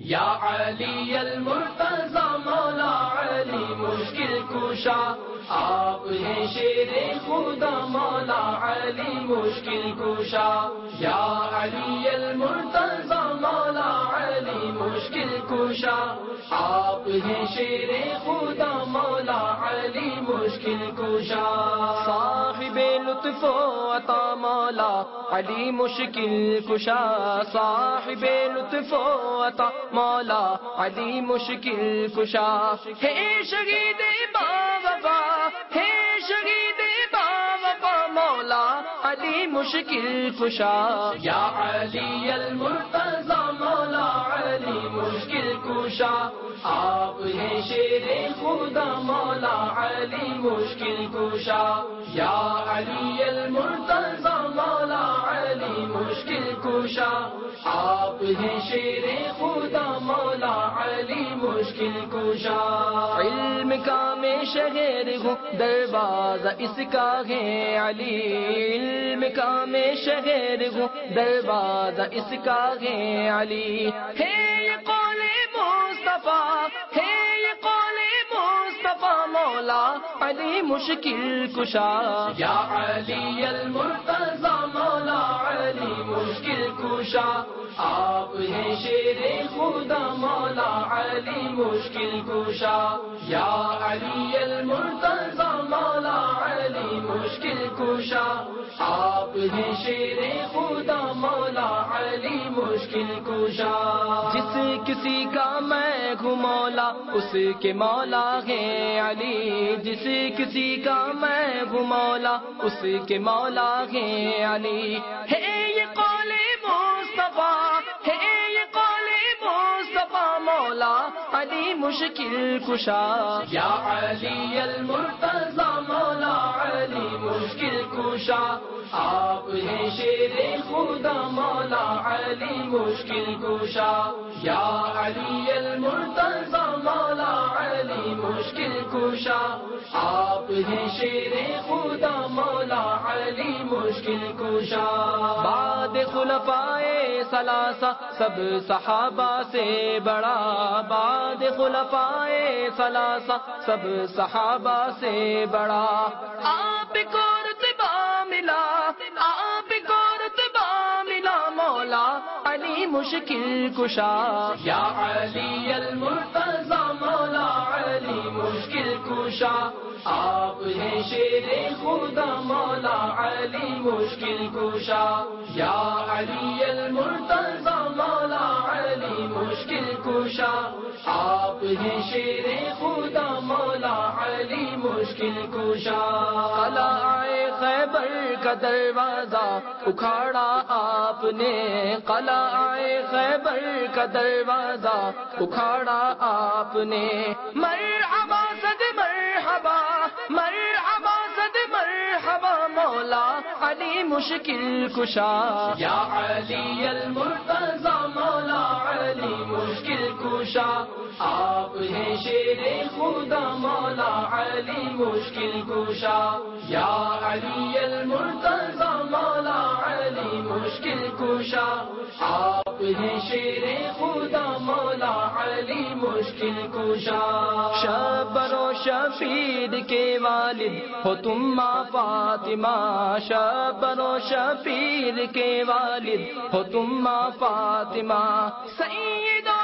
یا علی المرتضی مولا علی مشکل کشا، آپ ہیں شیر خدا مولا علی مشکل کشا۔ یا علی المرتضی مولا کشا آپ ہیں شیر خدا مولا علی مشکل کشا۔ صاحب لطف و عطا مولا علی مشکل کشا۔ صاحب لطف و عطا مولا علی مشکل کشا۔ ہے شہید مشکل کشا۔ یا علی المرتضی مولا علی مشکل کشا۔ آپ ہیں شیر خدا مولا علی مشکل کشا۔ یا علی المرتضی کشا آپ ہیں شیر خدا مولا علی مشکل کشا۔ علم کا میں شہر ہوں دروازہ اس کا ہے علی۔ علم کا میں شہر ہوں دروازہ اس کا ہے علی۔ ہے یہ قول مصطفیٰ، ہے یہ قول مصطفیٰ مولا۔ علی مشکل کشا۔ یا علی المرتضی مولا علی مشکل کشا۔ آپ ہیں شیر خدا مولا علی مشکل کشا۔ یا علی المرتضی مشکل کشا، آپ ہیں شیر خدا مولا علی مشکل کشا۔ جس کسی کا میں گھمولا اس کے مولا ہے علی۔ جس کسی کا میں گھمولا اس کے مولا ہے علی۔ ہے یہ قول مصطفیٰ مولا علی مشکل کشا۔ یا علی المرتضی مولا علی مشکل کشا۔ آپ ہیں شیر خدا مولا علی مشکل کشا۔ یا علی المرتضی مولا علی مشکل کشا۔ آپ ہیں شیر خدا مولا مشکل کشا بعد خلفائے سلاسا سب صحابہ سے بڑا. بعد خلفائے سلاسا سب صحابہ سے بڑا۔ آپ کو مشکل کشا۔ یا علی المرتضی مولا علی مشکل کشا۔ آپ ہیں شیر خدا مولا علی مشکل کشا۔ یا علی المرتضی مولا مشکل کشا، آپ ہیں شیر خدا مولا علی مشکل کشا۔ قلعہ خیبر کا دروازہ، اکھاڑا آپ نے۔ قلعہ خیبر کا دروازہ، اکھاڑا آپ نے۔ مرحبا، صد مرحبا مرحبا صد مرحبا۔ مولا علی مشکل کشا۔ یا علی المرتضی مولا علی مشکل کشا۔ آپ ہیں شیر خدا مولا علی مشکل کشا۔ یا علی المرتضی مولا علی مشکل کشا۔ آپ ہیں شیر خدا مولا علی مشکل کشا۔ شبر و شفید کے والد ہو تم ماں فاطمہ۔ شبر و شفید کے والد ہو تم ماں فاطمہ۔ سعید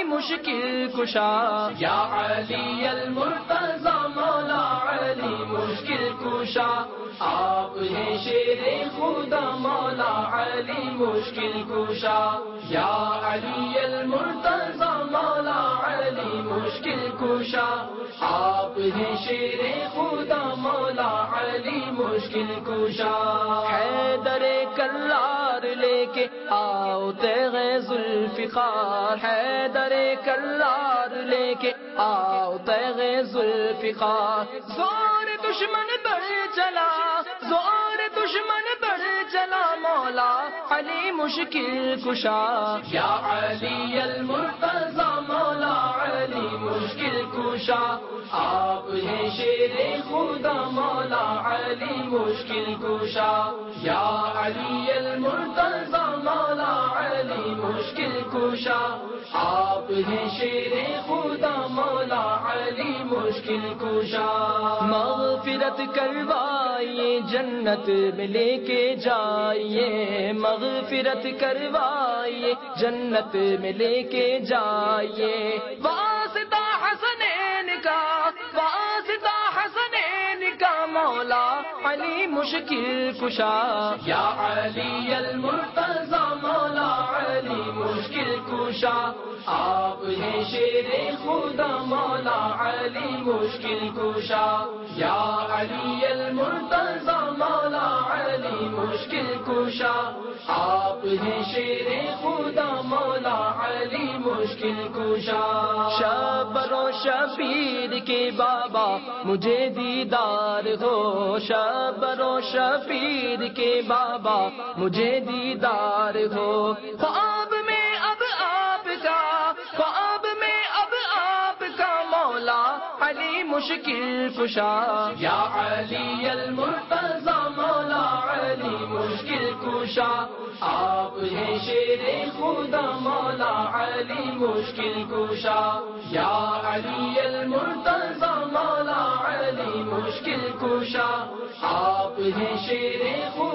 علی مشکل کشا۔ یا علی المرتضی مولا علی مشکل کشا۔ آپ ہیں شیر خدا مولا علی مشکل کشا۔ یا علی المرتضی مشکل کشا، آپ ہیں شیر خدا مولا علی مشکل کشا۔ حیدر کلار لے کے آؤ تیغ ذوالفقار حیدر کلار لے کے آؤ تیغ ذوالفقار زور دشمن بڑھ چلا مشکل کشا۔ یا علی المرتضی، مولا علی مشکل کشا۔ آپ ہیں شیر خدا، مولا علی مشکل کشا۔ یا علی المرتضی مشکل کشا۔ آپ ہیں شیر خدا مولا علی مشکل کشا۔ مغفرت کروائیے جنت میں لے کے جائیے مغفرت کروائیے جنت میں لے کے جائیے علی مشکل کشا۔ یا علی المرتضی مولا علی مشکل کشا۔ آپ ہیں شیر خدا مولا علی مشکل کشا۔ یا علی المرتضی مولا علی مشکل کشا۔ آپ ہیں شیر خدا مولا مشکل کشا۔ شبر و شبیر کے بابا، مجھے دیدار ہو۔ شبر و شبیر کے بابا، مجھے دیدار ہو۔ خواب میں اب آپ کا، خواب میں اب آپ کا مولا۔ علی مشکل کشا۔ یا علی المرتضی مولا علی مشکل کشا۔ آپ ہیں شیر خدا مولا علی مشکل کشا۔ یا علی المرتضی مولا علی مشکل کشا۔ آپ ہیں شیر خدا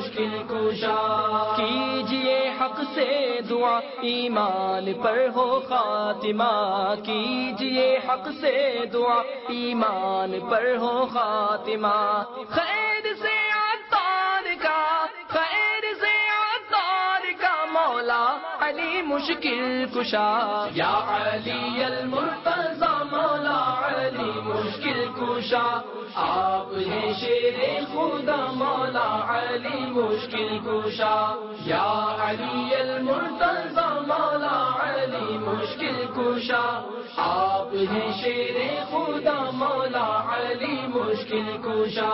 مشکل کشا۔ کیجیے حق سے دعا، ایمان پر ہو خاتمہ۔ کیجیے حق سے دعا، ایمان پر ہو خاتمہ۔ خیر علی مشکل کشا۔ یا علی المرتضی مولا علی مشکل کشا۔ آپ ہیں شیر خدا مولا علی مشکل کشا۔ یا علی المرتضی مولا علی مشکل کشا۔ آپ ہیں شیر خدا مولا علی مشکل کشا۔